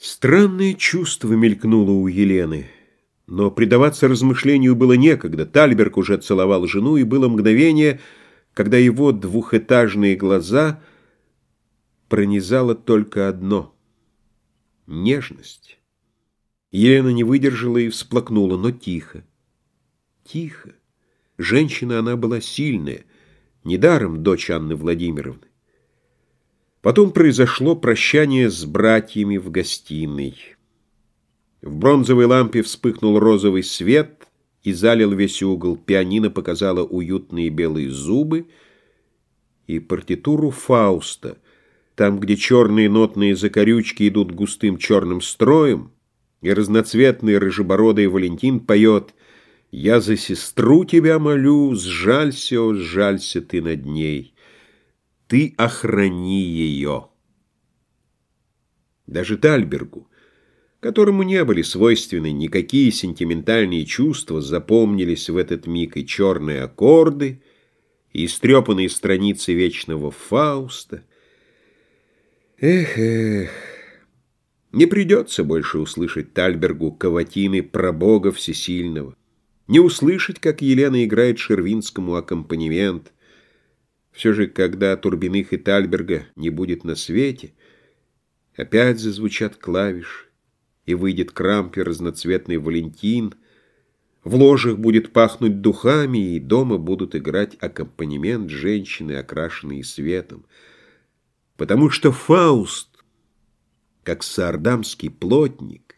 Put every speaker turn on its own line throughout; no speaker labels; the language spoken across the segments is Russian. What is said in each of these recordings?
Странное чувство мелькнуло у Елены, но предаваться размышлению было некогда. Тальберг уже целовал жену, и было мгновение, когда его двухэтажные глаза пронизало только одно — нежность. Елена не выдержала и всплакнула, но тихо. Тихо. Женщина она была сильная, недаром дочь Анны Владимировны. Потом произошло прощание с братьями в гостиной. В бронзовой лампе вспыхнул розовый свет и залил весь угол. Пианино показало уютные белые зубы и партитуру Фауста, там, где черные нотные закорючки идут густым черным строем, и разноцветный рыжебородый Валентин поет «Я за сестру тебя молю, сжалься, о, сжалься ты над ней» ты охрани ее. Даже Тальбергу, которому не были свойственны никакие сентиментальные чувства, запомнились в этот миг и черные аккорды, и истрепанные страницы вечного Фауста. Эх, эх, не придется больше услышать Тальбергу каватины про Бога Всесильного, не услышать, как Елена играет Шервинскому аккомпанемент — все же, когда Турбиных и Тальберга не будет на свете, опять зазвучат клавиши, и выйдет крампе разноцветный Валентин, в ложах будет пахнуть духами, и дома будут играть аккомпанемент женщины, окрашенные светом. Потому что Фауст, как саардамский плотник,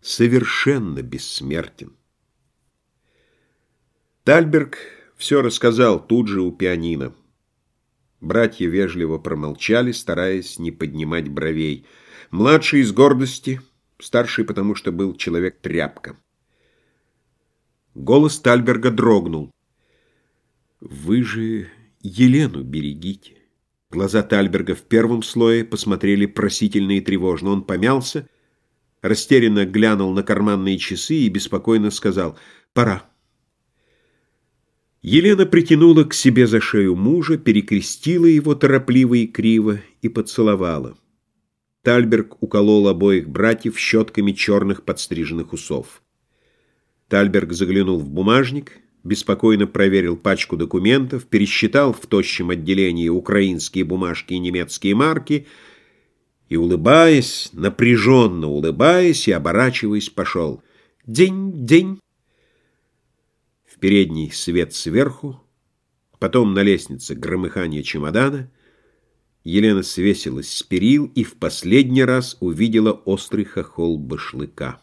совершенно бессмертен. Тальберг все рассказал тут же у пианино. Братья вежливо промолчали, стараясь не поднимать бровей. Младший из гордости, старший потому, что был человек-тряпка. Голос Тальберга дрогнул. «Вы же Елену берегите». Глаза Тальберга в первом слое посмотрели просительно и тревожно. Он помялся, растерянно глянул на карманные часы и беспокойно сказал «Пора». Елена притянула к себе за шею мужа, перекрестила его торопливо и криво и поцеловала. Тальберг уколол обоих братьев щетками черных подстриженных усов. Тальберг заглянул в бумажник, беспокойно проверил пачку документов, пересчитал в тощем отделении украинские бумажки и немецкие марки и, улыбаясь, напряженно улыбаясь и оборачиваясь, пошел. «День, день!» Передний свет сверху, потом на лестнице громыхание чемодана. Елена свесилась с перил и в последний раз увидела острый хохол башлыка.